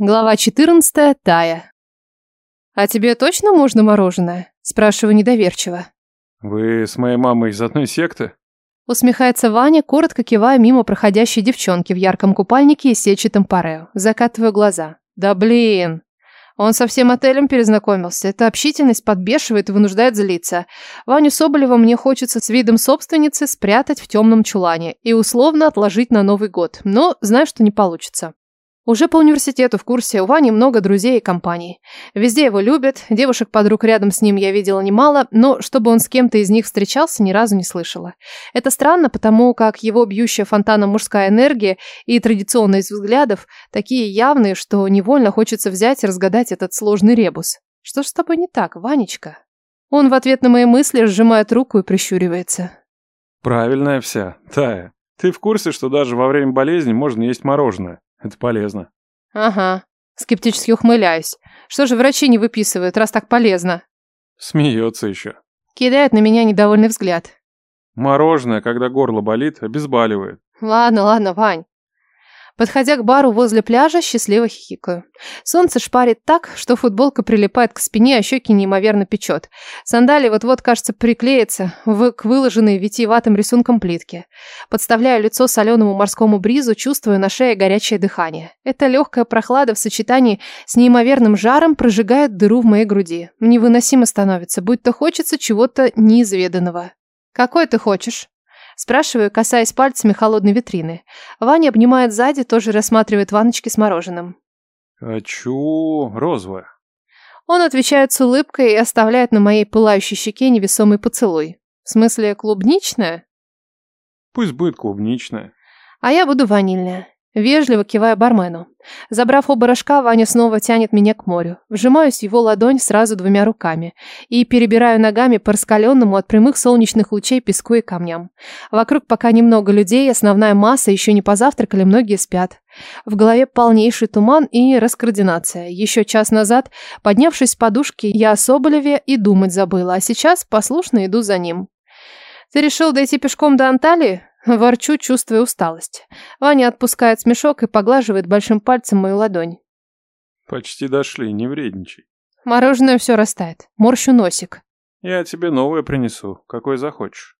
Глава 14. Тая. «А тебе точно можно мороженое?» Спрашиваю недоверчиво. «Вы с моей мамой из одной секты?» Усмехается Ваня, коротко кивая мимо проходящей девчонки в ярком купальнике и сетчатом парео. Закатываю глаза. «Да блин!» Он со всем отелем перезнакомился. Эта общительность подбешивает и вынуждает злиться. Ваню Соболева мне хочется с видом собственницы спрятать в темном чулане и условно отложить на Новый год. Но знаю, что не получится. Уже по университету в курсе, у Вани много друзей и компаний. Везде его любят, девушек-подруг рядом с ним я видела немало, но чтобы он с кем-то из них встречался, ни разу не слышала. Это странно, потому как его бьющая фонтаном мужская энергия и традиционность взглядов такие явные, что невольно хочется взять и разгадать этот сложный ребус. Что ж с тобой не так, Ванечка? Он в ответ на мои мысли сжимает руку и прищуривается. Правильная вся, Тая. Ты в курсе, что даже во время болезни можно есть мороженое? Это полезно. Ага. Скептически ухмыляюсь. Что же врачи не выписывают, раз так полезно? Смеется еще. Кидает на меня недовольный взгляд. Мороженое, когда горло болит, обезболивает. Ладно, ладно, Вань. Подходя к бару возле пляжа, счастливо хихикаю. Солнце шпарит так, что футболка прилипает к спине, а щеки неимоверно печет. Сандали вот-вот, кажется, приклеятся в, к выложенной витиеватым рисунком плитке. Подставляю лицо соленому морскому бризу, чувствуя на шее горячее дыхание. Эта легкая прохлада в сочетании с неимоверным жаром прожигает дыру в моей груди. Невыносимо становится, будто хочется чего-то неизведанного. «Какой ты хочешь?» Спрашиваю, касаясь пальцами холодной витрины. Ваня обнимает сзади, тоже рассматривает ванночки с мороженым. «Хочу розовое». Он отвечает с улыбкой и оставляет на моей пылающей щеке невесомый поцелуй. В смысле, клубничное? Пусть будет клубничное. А я буду ванильная. Вежливо кивая бармену. Забрав оба рожка, Ваня снова тянет меня к морю. Вжимаюсь в его ладонь сразу двумя руками и перебираю ногами по раскаленному от прямых солнечных лучей песку и камням. Вокруг пока немного людей, основная масса, еще не позавтракали, многие спят. В голове полнейший туман и раскоординация. Еще час назад, поднявшись с подушки, я о Соболеве и думать забыла, а сейчас послушно иду за ним. «Ты решил дойти пешком до Анталии?» Ворчу, чувствуя усталость. Ваня отпускает смешок и поглаживает большим пальцем мою ладонь. Почти дошли, не вредничай. Мороженое все растает. Морщу носик. Я тебе новое принесу, какой захочешь.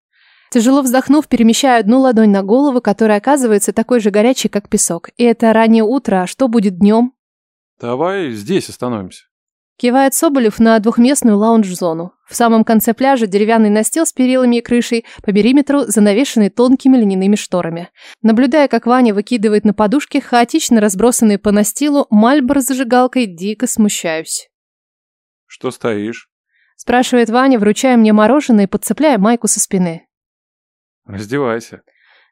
Тяжело вздохнув, перемещаю одну ладонь на голову, которая оказывается такой же горячей, как песок. И это раннее утро, а что будет днем? Давай здесь остановимся. Кивает Соболев на двухместную лаунж-зону. В самом конце пляжа деревянный настил с перилами и крышей, по периметру занавешенный тонкими льняными шторами. Наблюдая, как Ваня выкидывает на подушки хаотично разбросанные по настилу мальбор с зажигалкой, дико смущаюсь. Что стоишь? Спрашивает Ваня, вручая мне мороженое и подцепляя майку со спины. Раздевайся.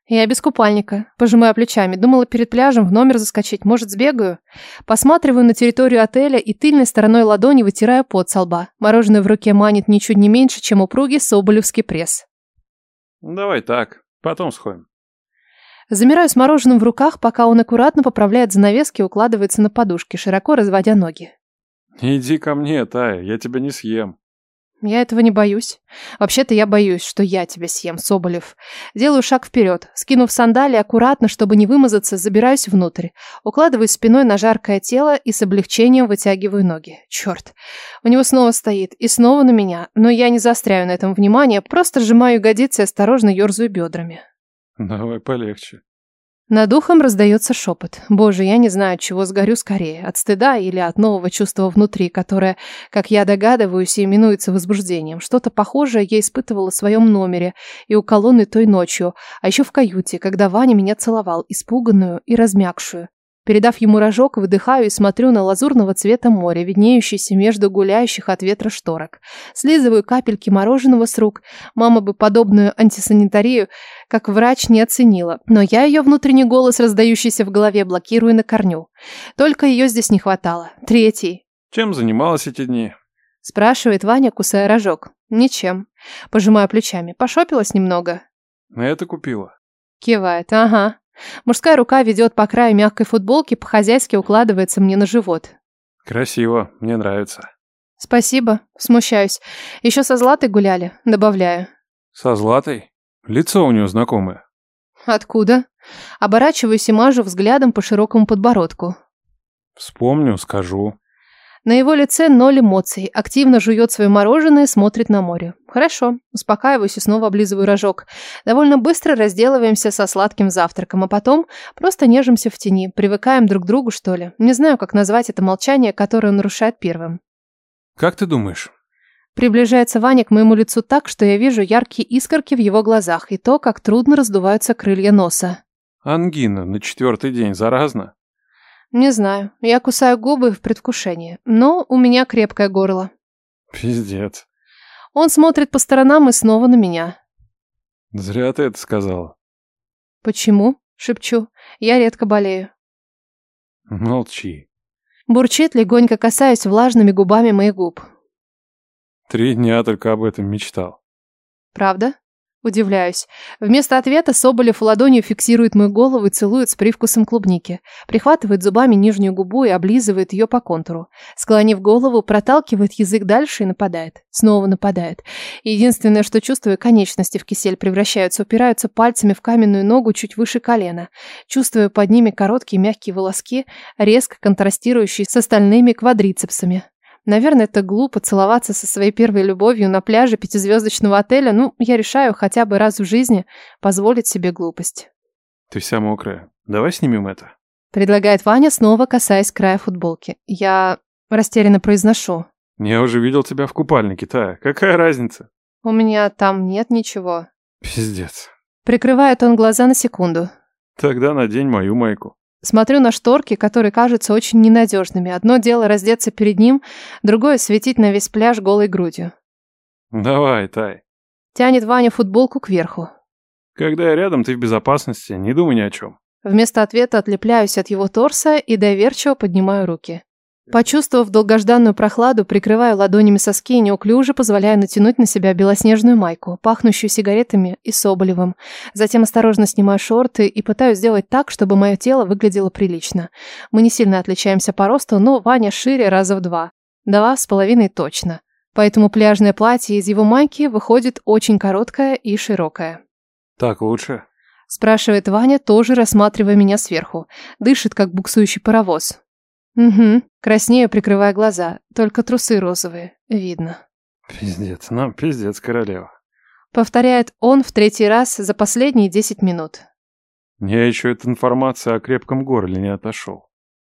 Я без купальника. Пожимаю плечами. Думала перед пляжем в номер заскочить. Может, сбегаю? Посматриваю на территорию отеля и тыльной стороной ладони вытираю пот со лба. Мороженое в руке манит ничуть не меньше, чем упругий соболевский пресс. Давай так. Потом сходим. Замираю с мороженым в руках, пока он аккуратно поправляет занавески и укладывается на подушки, широко разводя ноги. Иди ко мне, Тая, я тебя не съем. Я этого не боюсь. Вообще-то я боюсь, что я тебя съем, Соболев. Делаю шаг вперед. Скинув сандалии аккуратно, чтобы не вымазаться, забираюсь внутрь. Укладываюсь спиной на жаркое тело и с облегчением вытягиваю ноги. Черт. У него снова стоит. И снова на меня. Но я не заостряю на этом внимание, просто сжимаю ягодицы и осторожно ерзаю бедрами. Давай полегче. Над ухом раздается шепот. Боже, я не знаю, от чего сгорю скорее. От стыда или от нового чувства внутри, которое, как я догадываюсь, именуется возбуждением. Что-то похожее я испытывала в своем номере и у колонны той ночью, а еще в каюте, когда Ваня меня целовал, испуганную и размякшую. Передав ему рожок, выдыхаю и смотрю на лазурного цвета море, виднеющееся между гуляющих от ветра шторок. Слизываю капельки мороженого с рук. Мама бы подобную антисанитарию, как врач, не оценила. Но я ее внутренний голос, раздающийся в голове, блокирую на корню. Только ее здесь не хватало. Третий. Чем занималась эти дни? Спрашивает Ваня, кусая рожок. Ничем. Пожимаю плечами. Пошопилась немного. Это купила. Кивает. Ага. Мужская рука ведет по краю мягкой футболки, по-хозяйски укладывается мне на живот. Красиво, мне нравится. Спасибо, смущаюсь. Еще со Златой гуляли, добавляю. Со Златой? Лицо у нее знакомое. Откуда? Оборачиваюсь и мажу взглядом по широкому подбородку. Вспомню, скажу. На его лице ноль эмоций, активно жует свое мороженое и смотрит на море. Хорошо, успокаиваюсь и снова облизываю рожок. Довольно быстро разделываемся со сладким завтраком, а потом просто нежимся в тени, привыкаем друг к другу, что ли. Не знаю, как назвать это молчание, которое он нарушает первым. Как ты думаешь? Приближается Ваня к моему лицу так, что я вижу яркие искорки в его глазах и то, как трудно раздуваются крылья носа. Ангина на четвертый день заразна? Не знаю, я кусаю губы в предвкушении, но у меня крепкое горло. Пиздец. Он смотрит по сторонам и снова на меня. Зря ты это сказала. Почему? Шепчу. Я редко болею. Молчи. Бурчит, легонько касаясь влажными губами моих губ. Три дня только об этом мечтал. Правда? Удивляюсь. Вместо ответа Соболев ладонью фиксирует мою голову и целует с привкусом клубники. Прихватывает зубами нижнюю губу и облизывает ее по контуру. Склонив голову, проталкивает язык дальше и нападает. Снова нападает. Единственное, что чувствую, конечности в кисель превращаются, упираются пальцами в каменную ногу чуть выше колена. Чувствую под ними короткие мягкие волоски, резко контрастирующие с остальными квадрицепсами. Наверное, это глупо целоваться со своей первой любовью на пляже пятизвездочного отеля. Ну, я решаю хотя бы раз в жизни позволить себе глупость. Ты вся мокрая. Давай снимем это. Предлагает Ваня, снова касаясь края футболки. Я растерянно произношу. Я уже видел тебя в купальнике, Тая. Какая разница? У меня там нет ничего. Пиздец. Прикрывает он глаза на секунду. Тогда надень мою майку. Смотрю на шторки, которые кажутся очень ненадежными. Одно дело раздеться перед ним, другое светить на весь пляж голой грудью. Давай, Тай. Тянет Ваня футболку кверху. Когда я рядом, ты в безопасности, не думай ни о чем. Вместо ответа отлепляюсь от его торса и доверчиво поднимаю руки. Почувствовав долгожданную прохладу, прикрываю ладонями соски и неуклюже позволяю натянуть на себя белоснежную майку, пахнущую сигаретами и соболевым. Затем осторожно снимаю шорты и пытаюсь сделать так, чтобы мое тело выглядело прилично. Мы не сильно отличаемся по росту, но Ваня шире раза в два. Два с половиной точно. Поэтому пляжное платье из его майки выходит очень короткое и широкое. Так лучше? Спрашивает Ваня, тоже рассматривая меня сверху. Дышит, как буксующий паровоз. Угу. Краснею, прикрывая глаза. Только трусы розовые. Видно. Пиздец, ну пиздец, королева. Повторяет он в третий раз за последние десять минут. Я еще от информации о крепком горле не отошел.